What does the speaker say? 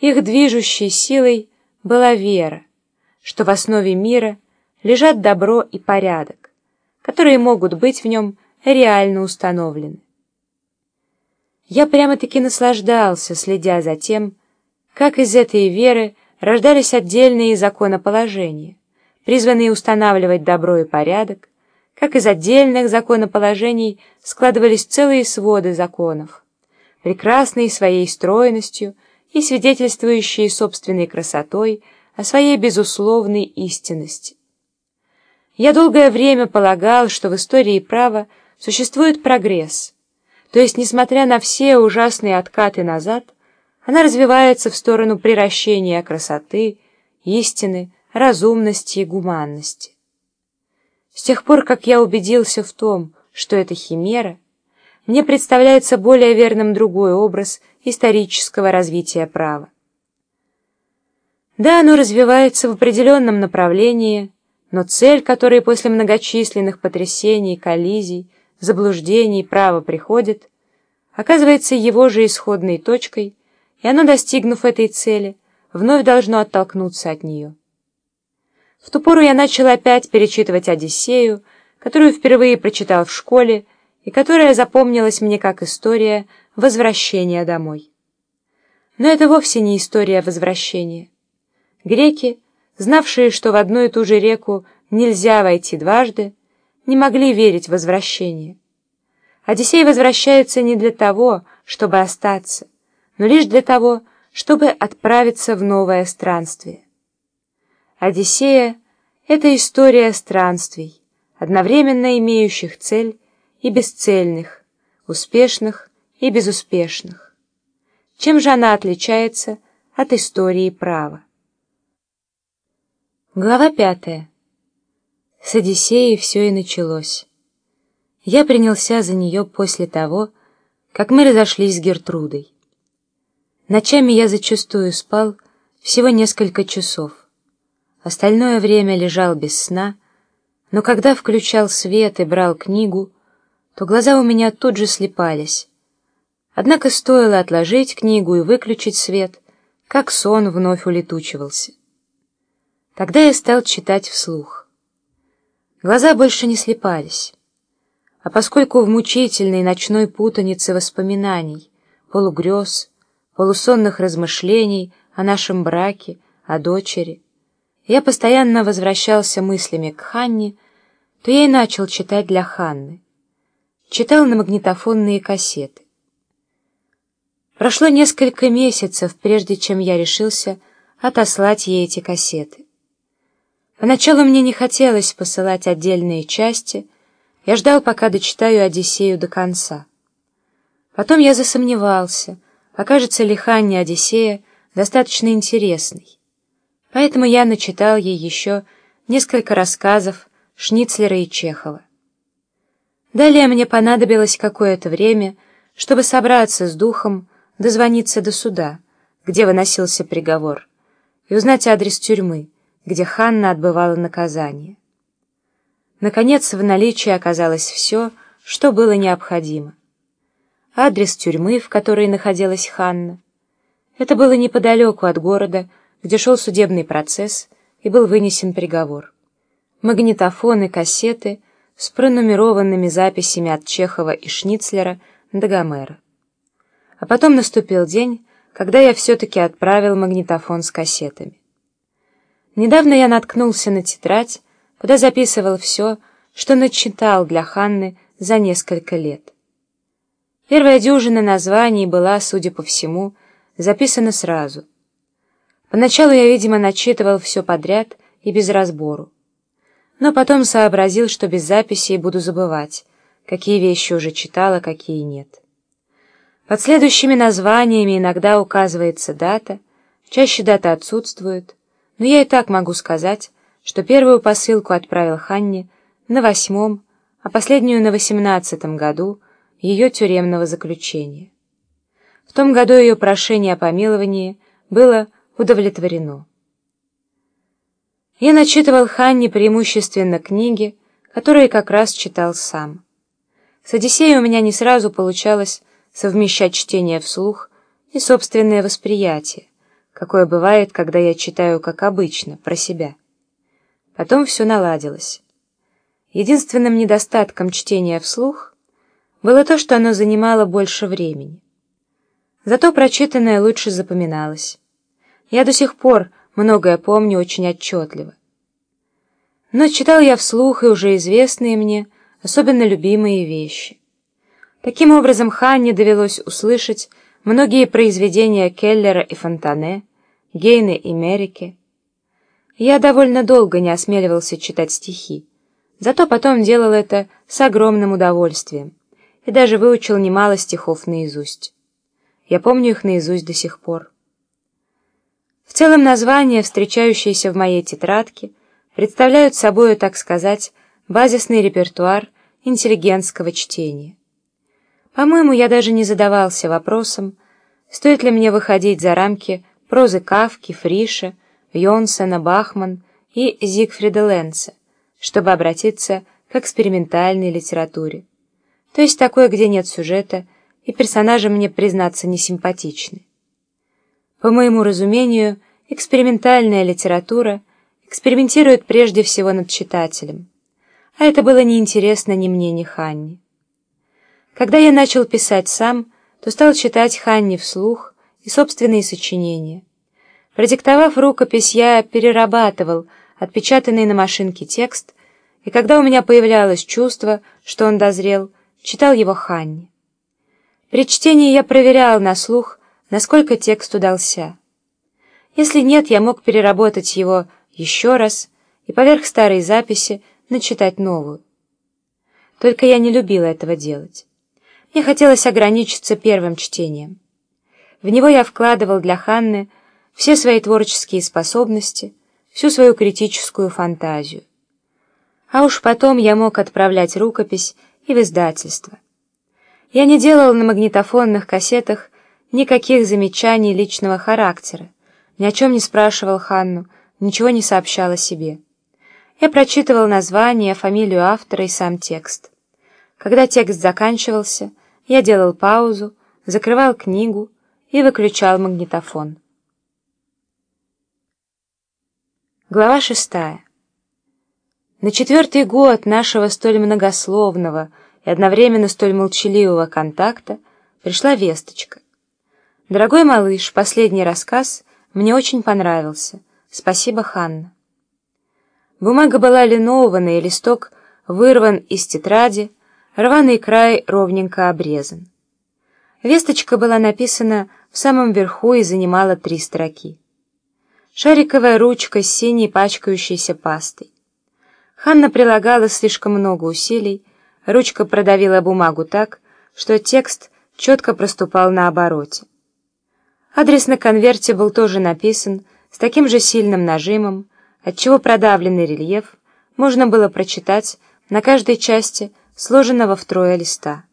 Их движущей силой была вера, что в основе мира лежат добро и порядок, которые могут быть в нем реально установлены. Я прямо-таки наслаждался, следя за тем, как из этой веры рождались отдельные законоположения, призванные устанавливать добро и порядок, как из отдельных законоположений складывались целые своды законов, прекрасные своей стройностью и свидетельствующие собственной красотой о своей безусловной истинности. Я долгое время полагал, что в истории права существует прогресс, то есть, несмотря на все ужасные откаты назад, она развивается в сторону приращения красоты, истины, разумности и гуманности. С тех пор, как я убедился в том, что это химера, мне представляется более верным другой образ исторического развития права. Да, оно развивается в определенном направлении, но цель, которой после многочисленных потрясений, коллизий, заблуждений право приходит, оказывается его же исходной точкой, и оно, достигнув этой цели, вновь должно оттолкнуться от нее. В ту пору я начал опять перечитывать «Одиссею», которую впервые прочитал в школе и которая запомнилась мне как история возвращения домой. Но это вовсе не история возвращения. Греки, знавшие, что в одну и ту же реку нельзя войти дважды, не могли верить в возвращение. Одиссей возвращается не для того, чтобы остаться, но лишь для того, чтобы отправиться в новое странствие. Одиссея — это история странствий, одновременно имеющих цель и бесцельных, успешных и безуспешных. Чем же она отличается от истории права? Глава пятая. С Одиссеей все и началось. Я принялся за нее после того, как мы разошлись с Гертрудой. Ночами я зачастую спал всего несколько часов. Остальное время лежал без сна, но когда включал свет и брал книгу, то глаза у меня тут же слепались. Однако стоило отложить книгу и выключить свет, как сон вновь улетучивался. Тогда я стал читать вслух. Глаза больше не слепались. А поскольку в мучительной ночной путанице воспоминаний, полугрез, полусонных размышлений о нашем браке, о дочери, я постоянно возвращался мыслями к Ханне, то я и начал читать для Ханны. Читал на магнитофонные кассеты. Прошло несколько месяцев, прежде чем я решился отослать ей эти кассеты. Поначалу мне не хотелось посылать отдельные части, я ждал, пока дочитаю «Одиссею» до конца. Потом я засомневался, окажется ли Ханне «Одиссея» достаточно интересной. Поэтому я начитал ей еще несколько рассказов Шницлера и Чехова. Далее мне понадобилось какое-то время, чтобы собраться с духом, дозвониться до суда, где выносился приговор, и узнать адрес тюрьмы, где Ханна отбывала наказание. Наконец, в наличии оказалось все, что было необходимо. Адрес тюрьмы, в которой находилась Ханна. Это было неподалеку от города, где шел судебный процесс и был вынесен приговор. Магнитофоны, кассеты с пронумерованными записями от Чехова и Шницлера до Гомера. А потом наступил день, когда я все-таки отправил магнитофон с кассетами. Недавно я наткнулся на тетрадь, куда записывал все, что начитал для Ханны за несколько лет. Первая дюжина названий была, судя по всему, записана сразу — Поначалу я, видимо, начитывал все подряд и без разбору. Но потом сообразил, что без записей буду забывать, какие вещи уже читал, а какие нет. Под следующими названиями иногда указывается дата, чаще дата отсутствует, но я и так могу сказать, что первую посылку отправил Ханне на восьмом, а последнюю на восемнадцатом году ее тюремного заключения. В том году ее прошение о помиловании было удовлетворено. Я начитывал Ханне преимущественно книги, которые как раз читал сам. С «Одиссеей» у меня не сразу получалось совмещать чтение вслух и собственное восприятие, какое бывает, когда я читаю, как обычно, про себя. Потом все наладилось. Единственным недостатком чтения вслух было то, что оно занимало больше времени. Зато прочитанное лучше запоминалось. Я до сих пор многое помню очень отчетливо. Но читал я вслух и уже известные мне, особенно любимые вещи. Таким образом, Ханне довелось услышать многие произведения Келлера и Фонтане, Гейне и Мерике. Я довольно долго не осмеливался читать стихи, зато потом делал это с огромным удовольствием и даже выучил немало стихов наизусть. Я помню их наизусть до сих пор. В целом названия, встречающиеся в моей тетрадке, представляют собой, так сказать, базисный репертуар интеллигентского чтения. По-моему, я даже не задавался вопросом, стоит ли мне выходить за рамки прозы Кавки, Фриша, Йонсена, Бахман и Зигфрида Ленца, чтобы обратиться к экспериментальной литературе, то есть такой, где нет сюжета, и персонажи мне, признаться, не симпатичны. По моему разумению, экспериментальная литература экспериментирует прежде всего над читателем, а это было неинтересно ни мне, ни Ханне. Когда я начал писать сам, то стал читать Ханне вслух и собственные сочинения. Продиктовав рукопись, я перерабатывал отпечатанный на машинке текст, и когда у меня появлялось чувство, что он дозрел, читал его Ханне. При чтении я проверял на слух, насколько текст удался. Если нет, я мог переработать его еще раз и поверх старой записи начитать новую. Только я не любила этого делать. Мне хотелось ограничиться первым чтением. В него я вкладывал для Ханны все свои творческие способности, всю свою критическую фантазию. А уж потом я мог отправлять рукопись и в издательство. Я не делал на магнитофонных кассетах никаких замечаний личного характера, ни о чем не спрашивал Ханну, ничего не сообщал о себе. Я прочитывал название, фамилию автора и сам текст. Когда текст заканчивался, я делал паузу, закрывал книгу и выключал магнитофон. Глава шестая. На четвертый год нашего столь многословного и одновременно столь молчаливого контакта пришла весточка. «Дорогой малыш, последний рассказ мне очень понравился. Спасибо, Ханна». Бумага была линованная, листок вырван из тетради, рваный край ровненько обрезан. Весточка была написана в самом верху и занимала три строки. Шариковая ручка с синей пачкающейся пастой. Ханна прилагала слишком много усилий, ручка продавила бумагу так, что текст четко проступал на обороте. Адрес на конверте был тоже написан с таким же сильным нажимом, отчего продавленный рельеф можно было прочитать на каждой части сложенного втрое листа.